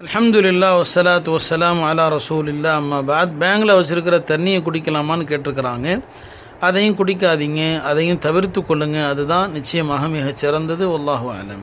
அலமதுல்லா வசலாத்து வசலாம் அலா ரசூலில்லா அம்மா பாத் பேங்கில் வச்சுருக்கிற தண்ணியை குடிக்கலாமான்னு கேட்டிருக்கிறாங்க. அதையும் குடிக்காதீங்க அதையும் தவிர்த்து கொள்ளுங்க. அதுதான் நிச்சயமாக மிகச் சிறந்தது அல்லாஹு ஆலம்